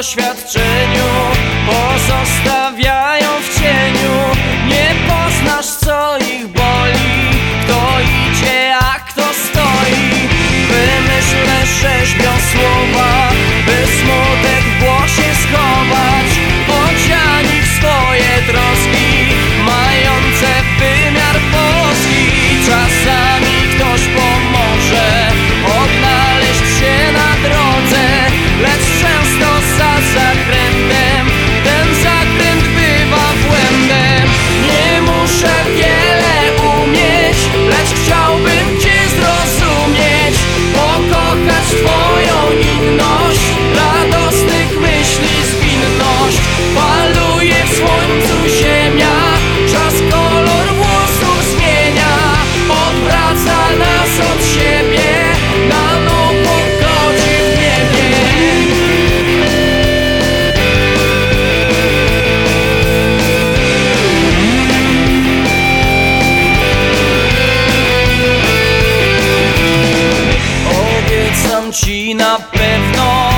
doświadczeniu pozostać. вновь